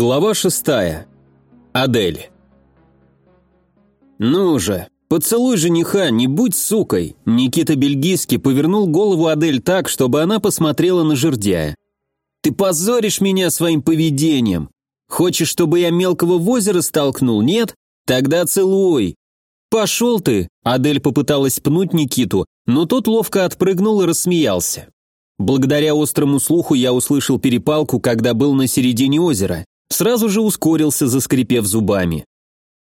Глава шестая. Адель. «Ну же, поцелуй жениха, не будь сукой!» Никита Бельгийский повернул голову Адель так, чтобы она посмотрела на жердяя. «Ты позоришь меня своим поведением! Хочешь, чтобы я мелкого в озеро столкнул, нет? Тогда целуй!» «Пошел ты!» Адель попыталась пнуть Никиту, но тот ловко отпрыгнул и рассмеялся. Благодаря острому слуху я услышал перепалку, когда был на середине озера. Сразу же ускорился, заскрипев зубами.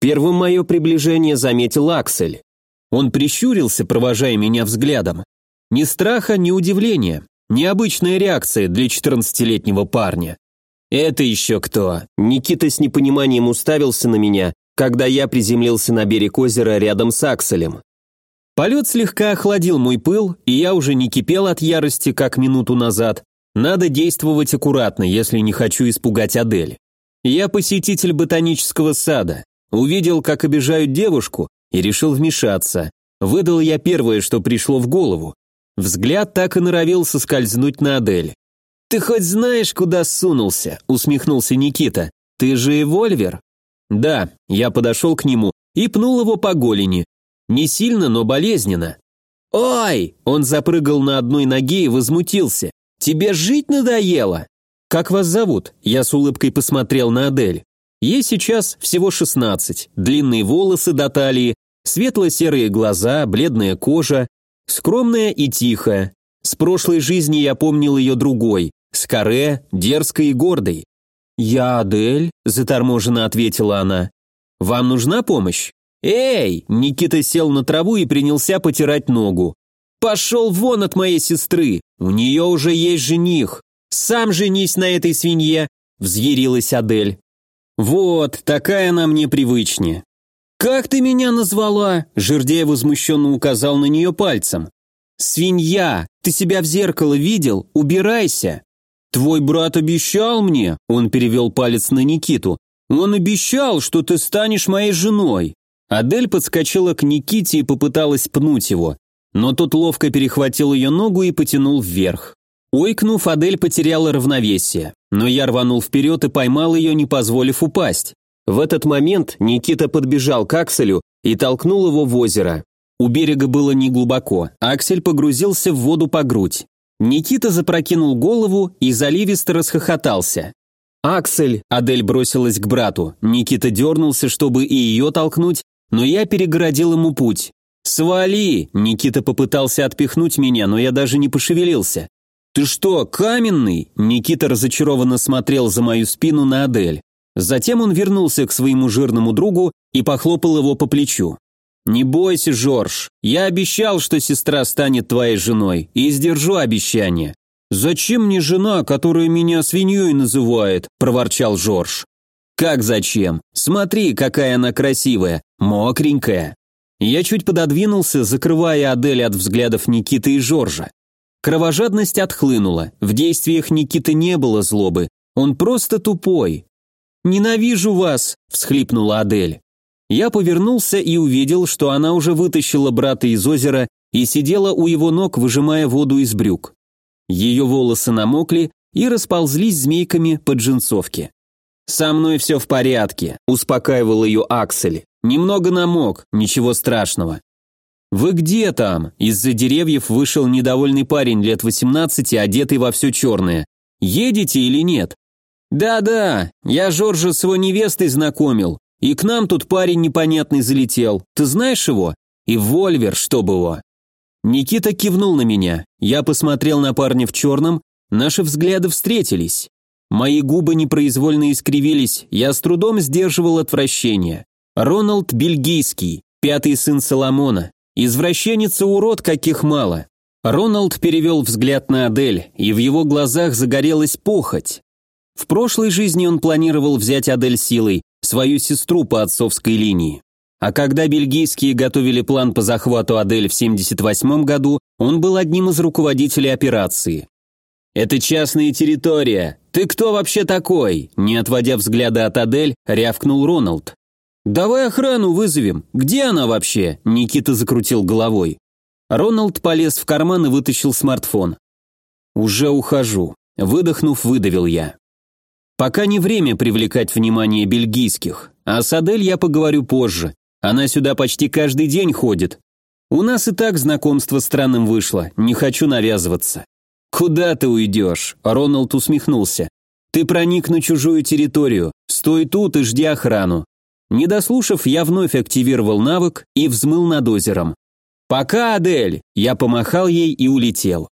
Первым мое приближение заметил Аксель. Он прищурился, провожая меня взглядом. Ни страха, ни удивления. Необычная реакция для четырнадцатилетнего парня. «Это еще кто?» Никита с непониманием уставился на меня, когда я приземлился на берег озера рядом с Акселем. Полет слегка охладил мой пыл, и я уже не кипел от ярости, как минуту назад. Надо действовать аккуратно, если не хочу испугать Адель. Я посетитель ботанического сада. Увидел, как обижают девушку, и решил вмешаться. Выдал я первое, что пришло в голову. Взгляд так и норовил соскользнуть на Адель. «Ты хоть знаешь, куда сунулся?» – усмехнулся Никита. «Ты же эвольвер?» «Да», – я подошел к нему и пнул его по голени. Не сильно, но болезненно. «Ой!» – он запрыгал на одной ноге и возмутился. «Тебе жить надоело?» «Как вас зовут?» Я с улыбкой посмотрел на Адель. Ей сейчас всего 16, длинные волосы до талии, светло-серые глаза, бледная кожа, скромная и тихая. С прошлой жизни я помнил ее другой, с дерзкой и гордой. «Я Адель», – заторможенно ответила она. «Вам нужна помощь?» «Эй!» – Никита сел на траву и принялся потирать ногу. «Пошел вон от моей сестры! У нее уже есть жених! Сам женись на этой свинье!» – взъярилась Адель. «Вот, такая она мне привычнее». «Как ты меня назвала?» – Жердяй возмущенно указал на нее пальцем. «Свинья! Ты себя в зеркало видел? Убирайся!» «Твой брат обещал мне», – он перевел палец на Никиту. «Он обещал, что ты станешь моей женой». Адель подскочила к Никите и попыталась пнуть его, но тот ловко перехватил ее ногу и потянул вверх. Ойкнув, Адель потеряла равновесие, но я рванул вперед и поймал ее, не позволив упасть. В этот момент Никита подбежал к Акселю и толкнул его в озеро. У берега было неглубоко, Аксель погрузился в воду по грудь. Никита запрокинул голову и заливисто расхохотался. «Аксель!» – Адель бросилась к брату. Никита дернулся, чтобы и ее толкнуть, но я перегородил ему путь. «Свали!» – Никита попытался отпихнуть меня, но я даже не пошевелился. «Ты что, каменный?» Никита разочарованно смотрел за мою спину на Адель. Затем он вернулся к своему жирному другу и похлопал его по плечу. «Не бойся, Жорж, я обещал, что сестра станет твоей женой, и сдержу обещание». «Зачем мне жена, которая меня свиньей называет?» – проворчал Жорж. «Как зачем? Смотри, какая она красивая, мокренькая». Я чуть пододвинулся, закрывая Адель от взглядов Никиты и Жоржа. Кровожадность отхлынула, в действиях Никиты не было злобы, он просто тупой. «Ненавижу вас!» – всхлипнула Адель. Я повернулся и увидел, что она уже вытащила брата из озера и сидела у его ног, выжимая воду из брюк. Ее волосы намокли и расползлись змейками по джинсовке. «Со мной все в порядке», – успокаивал ее Аксель. «Немного намок, ничего страшного. «Вы где там?» Из-за деревьев вышел недовольный парень лет 18, одетый во все черное. «Едете или нет?» «Да-да, я Жоржа с его невестой знакомил, и к нам тут парень непонятный залетел. Ты знаешь его? И Вольвер, чтоб его». Никита кивнул на меня. Я посмотрел на парня в черном, наши взгляды встретились. Мои губы непроизвольно искривились, я с трудом сдерживал отвращение. Роналд Бельгийский, пятый сын Соломона, Извращенец и урод, каких мало. Роналд перевел взгляд на Адель, и в его глазах загорелась похоть. В прошлой жизни он планировал взять Адель силой, свою сестру по отцовской линии. А когда бельгийские готовили план по захвату Адель в 78 году, он был одним из руководителей операции. «Это частная территория. Ты кто вообще такой?» Не отводя взгляда от Адель, рявкнул Роналд. «Давай охрану вызовем. Где она вообще?» Никита закрутил головой. Роналд полез в карман и вытащил смартфон. «Уже ухожу». Выдохнув, выдавил я. Пока не время привлекать внимание бельгийских, а с Адель я поговорю позже. Она сюда почти каждый день ходит. У нас и так знакомство странным вышло, не хочу навязываться. Куда ты уйдешь? Роналд усмехнулся. Ты проник на чужую территорию, стой тут и жди охрану. Не дослушав, я вновь активировал навык и взмыл над озером. «Пока, Адель!» Я помахал ей и улетел.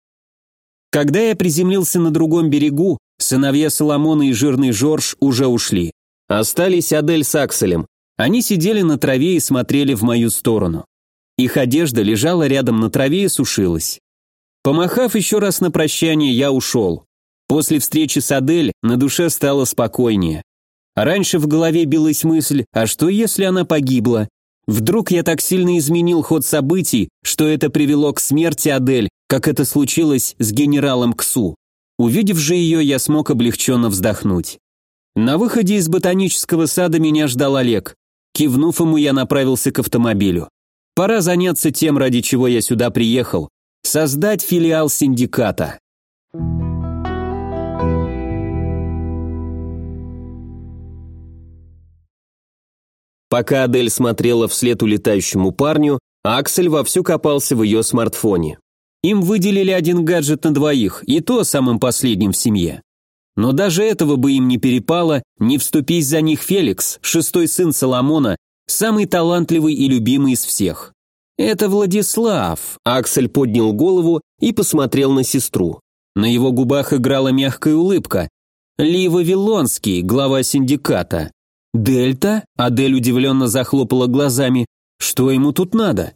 Когда я приземлился на другом берегу, сыновья Соломона и жирный Жорж уже ушли. Остались Адель с Акселем. Они сидели на траве и смотрели в мою сторону. Их одежда лежала рядом на траве и сушилась. Помахав еще раз на прощание, я ушел. После встречи с Адель на душе стало спокойнее. Раньше в голове билась мысль, а что если она погибла? Вдруг я так сильно изменил ход событий, что это привело к смерти Адель, как это случилось с генералом Ксу. Увидев же ее, я смог облегченно вздохнуть. На выходе из ботанического сада меня ждал Олег. Кивнув ему, я направился к автомобилю. Пора заняться тем, ради чего я сюда приехал. Создать филиал синдиката. Пока Адель смотрела вслед улетающему парню, Аксель вовсю копался в ее смартфоне. Им выделили один гаджет на двоих, и то самым последним в семье. Но даже этого бы им не перепало, не вступись за них Феликс, шестой сын Соломона, самый талантливый и любимый из всех. «Это Владислав», — Аксель поднял голову и посмотрел на сестру. На его губах играла мягкая улыбка. «Ли Вавилонский, глава синдиката. «Дельта?» – Адель удивленно захлопала глазами. «Что ему тут надо?»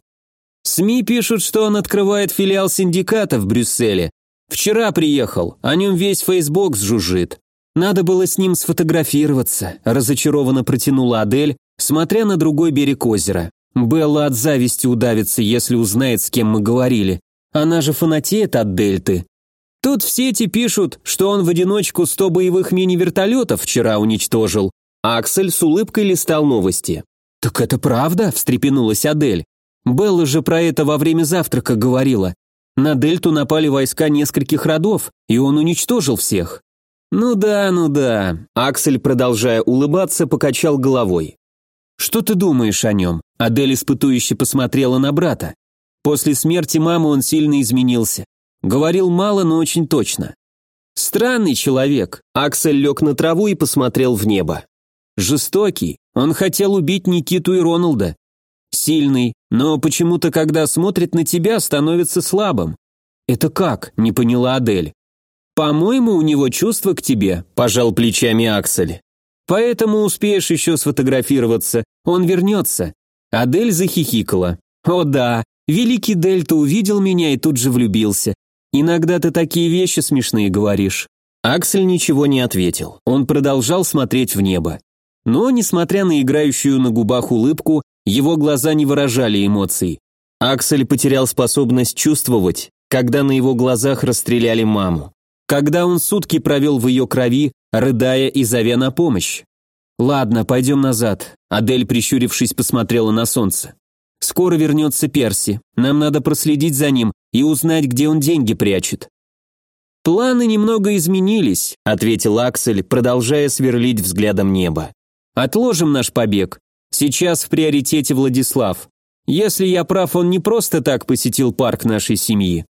СМИ пишут, что он открывает филиал синдиката в Брюсселе. Вчера приехал, о нем весь Фейсбук сжужжит. Надо было с ним сфотографироваться, разочарованно протянула Адель, смотря на другой берег озера. Белла от зависти удавится, если узнает, с кем мы говорили. Она же фанатеет от Дельты. Тут в сети пишут, что он в одиночку 100 боевых мини-вертолетов вчера уничтожил, Аксель с улыбкой листал новости. «Так это правда?» – встрепенулась Адель. «Белла же про это во время завтрака говорила. На Дельту напали войска нескольких родов, и он уничтожил всех». «Ну да, ну да». Аксель, продолжая улыбаться, покачал головой. «Что ты думаешь о нем?» Адель испытующе посмотрела на брата. После смерти мамы он сильно изменился. Говорил мало, но очень точно. Странный человек. Аксель лег на траву и посмотрел в небо. Жестокий. Он хотел убить Никиту и Роналда. Сильный, но почему-то, когда смотрит на тебя, становится слабым. Это как? Не поняла Адель. По-моему, у него чувство к тебе, пожал плечами Аксель. Поэтому успеешь еще сфотографироваться. Он вернется. Адель захихикала. О да, великий Дельта увидел меня и тут же влюбился. Иногда ты такие вещи смешные говоришь. Аксель ничего не ответил. Он продолжал смотреть в небо. Но, несмотря на играющую на губах улыбку, его глаза не выражали эмоций. Аксель потерял способность чувствовать, когда на его глазах расстреляли маму. Когда он сутки провел в ее крови, рыдая и зовя на помощь. «Ладно, пойдем назад», — Адель, прищурившись, посмотрела на солнце. «Скоро вернется Перси. Нам надо проследить за ним и узнать, где он деньги прячет». «Планы немного изменились», — ответил Аксель, продолжая сверлить взглядом небо. Отложим наш побег. Сейчас в приоритете Владислав. Если я прав, он не просто так посетил парк нашей семьи.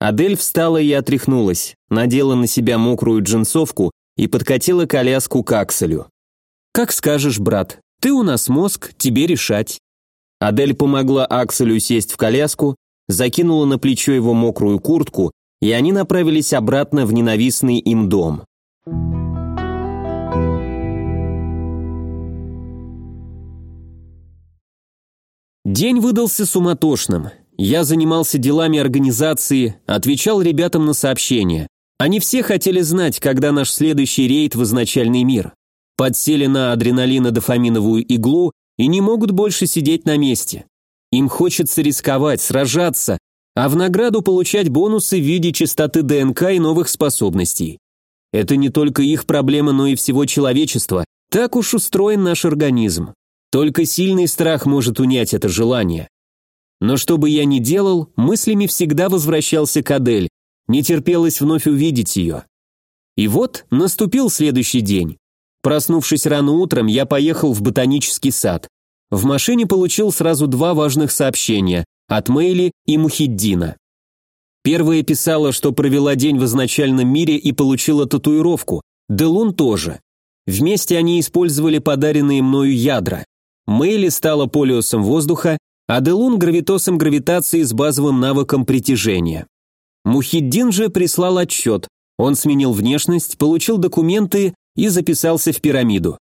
Адель встала и отряхнулась, надела на себя мокрую джинсовку и подкатила коляску к Акселю. «Как скажешь, брат, ты у нас мозг, тебе решать». Адель помогла Акселю сесть в коляску, закинула на плечо его мокрую куртку, и они направились обратно в ненавистный им дом. День выдался суматошным. Я занимался делами организации, отвечал ребятам на сообщения. Они все хотели знать, когда наш следующий рейд в изначальный мир. Подсели на адреналино-дофаминовую иглу и не могут больше сидеть на месте. Им хочется рисковать, сражаться, а в награду получать бонусы в виде чистоты ДНК и новых способностей. Это не только их проблема, но и всего человечества. Так уж устроен наш организм. Только сильный страх может унять это желание. Но что бы я ни делал, мыслями всегда возвращался к Адель, не терпелось вновь увидеть ее. И вот наступил следующий день. Проснувшись рано утром, я поехал в ботанический сад. В машине получил сразу два важных сообщения от Мэйли и Мухиддина. Первая писала, что провела день в изначальном мире и получила татуировку, Делун тоже. Вместе они использовали подаренные мною ядра. Мэйли стала полиосом воздуха, а Делун гравитосом гравитации с базовым навыком притяжения. Мухиддин же прислал отчет. Он сменил внешность, получил документы и записался в пирамиду.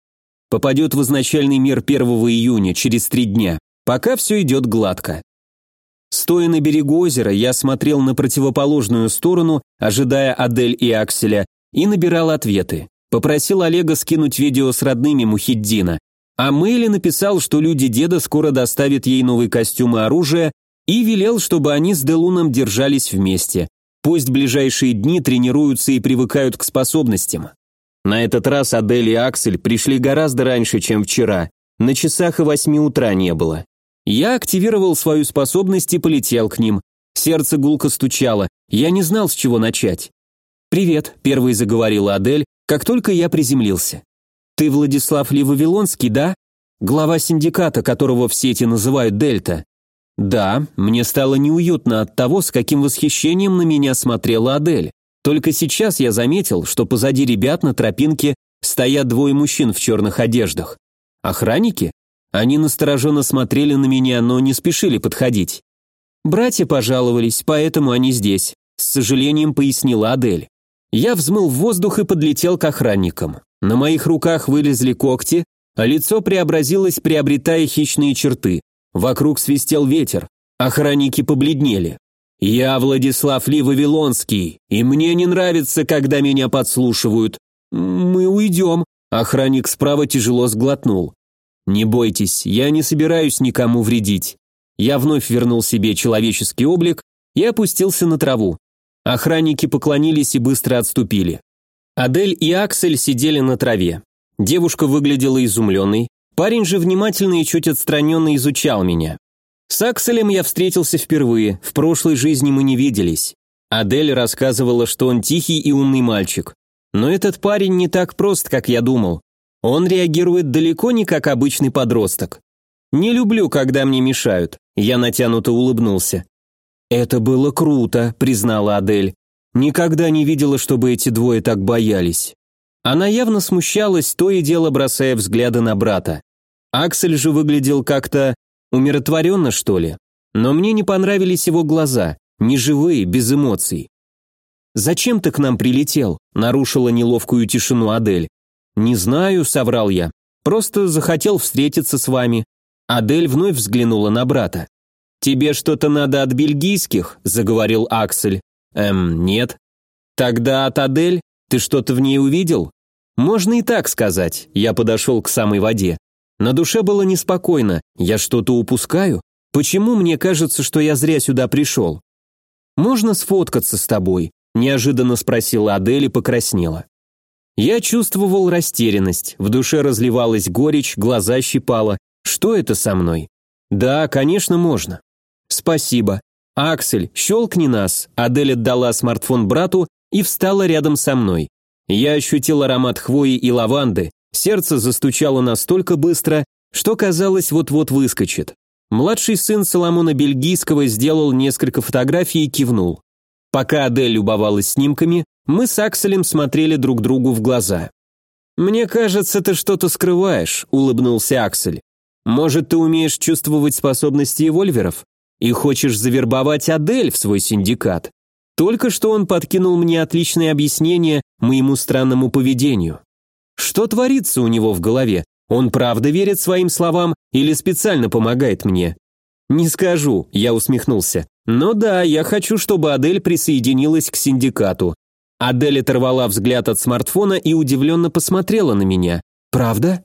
Попадет в изначальный мир 1 июня, через три дня. Пока все идет гладко. Стоя на берегу озера, я смотрел на противоположную сторону, ожидая Адель и Акселя, и набирал ответы. Попросил Олега скинуть видео с родными Мухиддина. А Мэйли написал, что люди деда скоро доставят ей новый костюм и оружие, и велел, чтобы они с Делуном держались вместе. Пусть ближайшие дни тренируются и привыкают к способностям. На этот раз Адель и Аксель пришли гораздо раньше, чем вчера. На часах и восьми утра не было. Я активировал свою способность и полетел к ним. Сердце гулко стучало, я не знал, с чего начать. «Привет», — первой заговорила Адель, как только я приземлился. «Ты Владислав Ли Вавилонский, да? Глава синдиката, которого в сети называют Дельта». «Да, мне стало неуютно от того, с каким восхищением на меня смотрела Адель. Только сейчас я заметил, что позади ребят на тропинке стоят двое мужчин в черных одеждах. Охранники? Они настороженно смотрели на меня, но не спешили подходить. «Братья пожаловались, поэтому они здесь», — с сожалением пояснила Адель. Я взмыл в воздух и подлетел к охранникам. На моих руках вылезли когти, а лицо преобразилось, приобретая хищные черты. Вокруг свистел ветер. Охранники побледнели. «Я Владислав Ли Вавилонский, и мне не нравится, когда меня подслушивают. Мы уйдем». Охранник справа тяжело сглотнул. «Не бойтесь, я не собираюсь никому вредить». Я вновь вернул себе человеческий облик и опустился на траву. Охранники поклонились и быстро отступили. Адель и Аксель сидели на траве. Девушка выглядела изумленной, парень же внимательно и чуть отстраненно изучал меня. С Акселем я встретился впервые, в прошлой жизни мы не виделись. Адель рассказывала, что он тихий и умный мальчик. Но этот парень не так прост, как я думал. Он реагирует далеко не как обычный подросток. Не люблю, когда мне мешают. Я натянуто улыбнулся. «Это было круто», — признала Адель. «Никогда не видела, чтобы эти двое так боялись». Она явно смущалась, то и дело бросая взгляды на брата. Аксель же выглядел как-то умиротворенно, что ли. Но мне не понравились его глаза, неживые, без эмоций. «Зачем ты к нам прилетел?» — нарушила неловкую тишину Адель. «Не знаю», — соврал я. «Просто захотел встретиться с вами». Адель вновь взглянула на брата. «Тебе что-то надо от бельгийских?» – заговорил Аксель. «Эм, нет». «Тогда от Адель? Ты что-то в ней увидел?» «Можно и так сказать». Я подошел к самой воде. На душе было неспокойно. Я что-то упускаю? Почему мне кажется, что я зря сюда пришел? «Можно сфоткаться с тобой?» – неожиданно спросила Адель и покраснела. Я чувствовал растерянность, в душе разливалась горечь, глаза щипало. Что это со мной? Да, конечно, можно. «Спасибо. Аксель, щелкни нас». Адель отдала смартфон брату и встала рядом со мной. Я ощутил аромат хвои и лаванды, сердце застучало настолько быстро, что казалось вот-вот выскочит. Младший сын Соломона Бельгийского сделал несколько фотографий и кивнул. Пока Адель любовалась снимками, мы с Акселем смотрели друг другу в глаза. «Мне кажется, ты что-то скрываешь», — улыбнулся Аксель. «Может, ты умеешь чувствовать способности эвольверов? И хочешь завербовать Адель в свой синдикат? Только что он подкинул мне отличное объяснение моему странному поведению. Что творится у него в голове? Он правда верит своим словам или специально помогает мне? Не скажу, я усмехнулся. Но да, я хочу, чтобы Адель присоединилась к синдикату. Адель оторвала взгляд от смартфона и удивленно посмотрела на меня. Правда?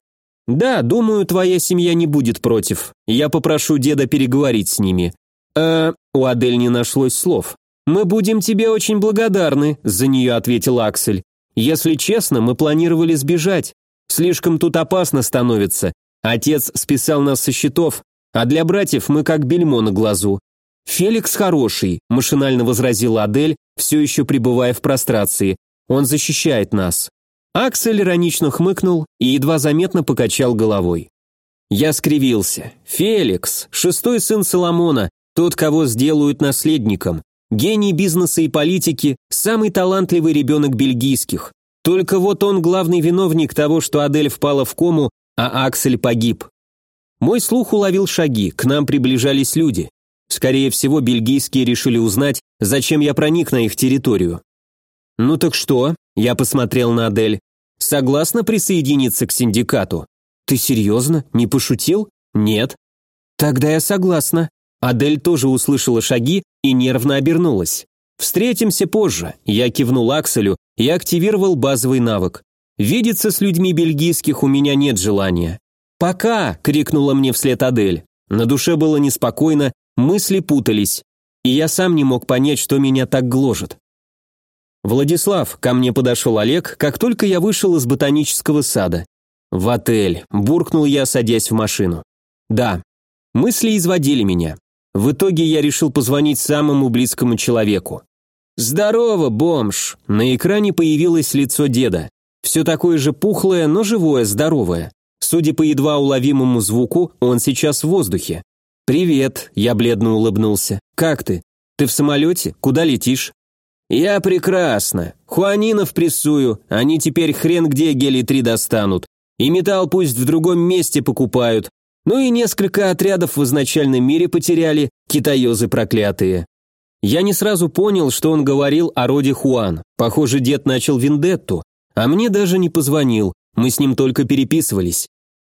Да, думаю, твоя семья не будет против. Я попрошу деда переговорить с ними. «Э...» У Адель не нашлось слов. «Мы будем тебе очень благодарны», — за нее ответил Аксель. «Если честно, мы планировали сбежать. Слишком тут опасно становится. Отец списал нас со счетов, а для братьев мы как бельмо на глазу». «Феликс хороший», — машинально возразила Адель, все еще пребывая в прострации. Он защищает нас. Аксель иронично хмыкнул и едва заметно покачал головой. Я скривился. Феликс, шестой сын Соломона, тот, кого сделают наследником. Гений бизнеса и политики, самый талантливый ребенок бельгийских. Только вот он главный виновник того, что Адель впала в кому, а Аксель погиб. Мой слух уловил шаги, к нам приближались люди. Скорее всего, бельгийские решили узнать, зачем я проник на их территорию. «Ну так что?» – я посмотрел на Адель. «Согласна присоединиться к синдикату?» «Ты серьезно? Не пошутил?» «Нет». «Тогда я согласна». Адель тоже услышала шаги и нервно обернулась. «Встретимся позже», – я кивнул Акселю и активировал базовый навык. «Видеться с людьми бельгийских у меня нет желания». «Пока!» – крикнула мне вслед Адель. На душе было неспокойно, мысли путались, и я сам не мог понять, что меня так гложет. «Владислав», ко мне подошел Олег, как только я вышел из ботанического сада. «В отель», буркнул я, садясь в машину. «Да». Мысли изводили меня. В итоге я решил позвонить самому близкому человеку. «Здорово, бомж!» На экране появилось лицо деда. Все такое же пухлое, но живое, здоровое. Судя по едва уловимому звуку, он сейчас в воздухе. «Привет», я бледно улыбнулся. «Как ты? Ты в самолете? Куда летишь?» «Я прекрасно. Хуанинов прессую, они теперь хрен где гелий-3 достанут. И металл пусть в другом месте покупают. Ну и несколько отрядов в изначальном мире потеряли, китаёзы проклятые». Я не сразу понял, что он говорил о роде Хуан. Похоже, дед начал вендетту, а мне даже не позвонил, мы с ним только переписывались.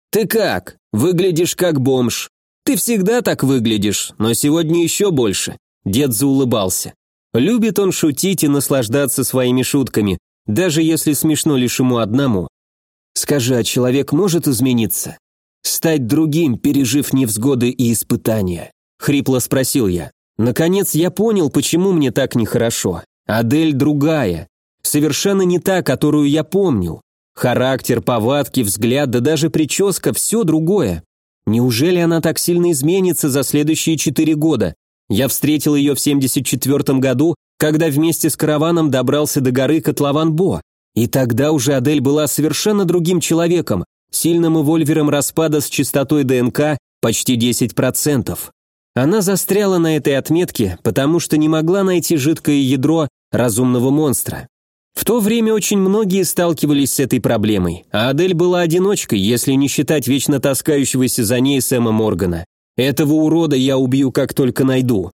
«Ты как? Выглядишь как бомж. Ты всегда так выглядишь, но сегодня еще больше». Дед заулыбался. Любит он шутить и наслаждаться своими шутками, даже если смешно лишь ему одному. Скажи, а человек может измениться? Стать другим, пережив невзгоды и испытания? Хрипло спросил я. Наконец я понял, почему мне так нехорошо. Адель другая. Совершенно не та, которую я помнил. Характер, повадки, взгляд, да даже прическа – все другое. Неужели она так сильно изменится за следующие четыре года? Я встретил ее в 74 году, когда вместе с караваном добрался до горы Котлован-Бо. И тогда уже Адель была совершенно другим человеком, сильным эвольвером распада с частотой ДНК почти 10%. Она застряла на этой отметке, потому что не могла найти жидкое ядро разумного монстра. В то время очень многие сталкивались с этой проблемой, а Адель была одиночкой, если не считать вечно таскающегося за ней Сэма Моргана. Этого урода я убью, как только найду.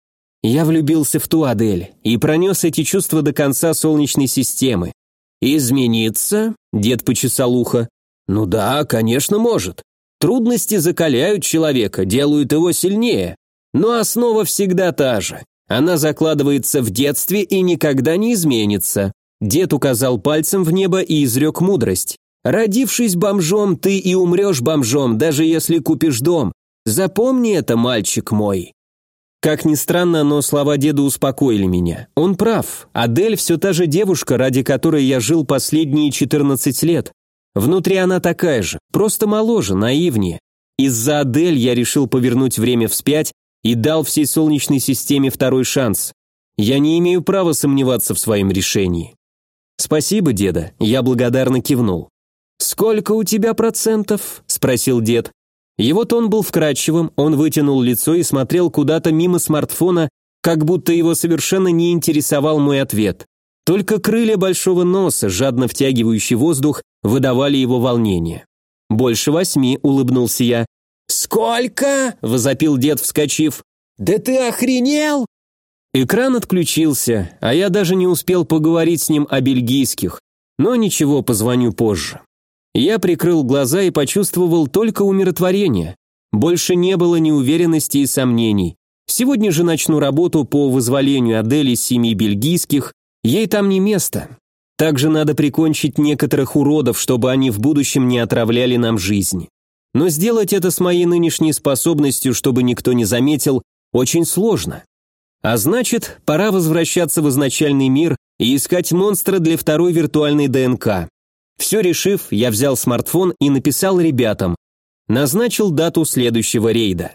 Я влюбился в ту Адель и пронес эти чувства до конца Солнечной системы. «Измениться?» – дед почесал ухо. «Ну да, конечно, может. Трудности закаляют человека, делают его сильнее. Но основа всегда та же. Она закладывается в детстве и никогда не изменится. Дед указал пальцем в небо и изрек мудрость. «Родившись бомжом, ты и умрешь бомжом, даже если купишь дом. Запомни это, мальчик мой». Как ни странно, но слова деда успокоили меня. Он прав. Адель все та же девушка, ради которой я жил последние 14 лет. Внутри она такая же, просто моложе, наивнее. Из-за Адель я решил повернуть время вспять и дал всей Солнечной системе второй шанс. Я не имею права сомневаться в своем решении. Спасибо, деда, я благодарно кивнул. Сколько у тебя процентов? спросил дед. Его тон был вкрадчивым, он вытянул лицо и смотрел куда-то мимо смартфона, как будто его совершенно не интересовал мой ответ. Только крылья большого носа, жадно втягивающий воздух, выдавали его волнение. «Больше восьми», — улыбнулся я. «Сколько?» – возопил дед, вскочив. «Да ты охренел?» Экран отключился, а я даже не успел поговорить с ним о бельгийских. Но ничего, позвоню позже. Я прикрыл глаза и почувствовал только умиротворение. Больше не было неуверенности и сомнений. Сегодня же начну работу по вызволению Адели с семьи бельгийских, ей там не место. Также надо прикончить некоторых уродов, чтобы они в будущем не отравляли нам жизнь. Но сделать это с моей нынешней способностью, чтобы никто не заметил, очень сложно. А значит, пора возвращаться в изначальный мир и искать монстра для второй виртуальной ДНК. Все решив, я взял смартфон и написал ребятам. Назначил дату следующего рейда.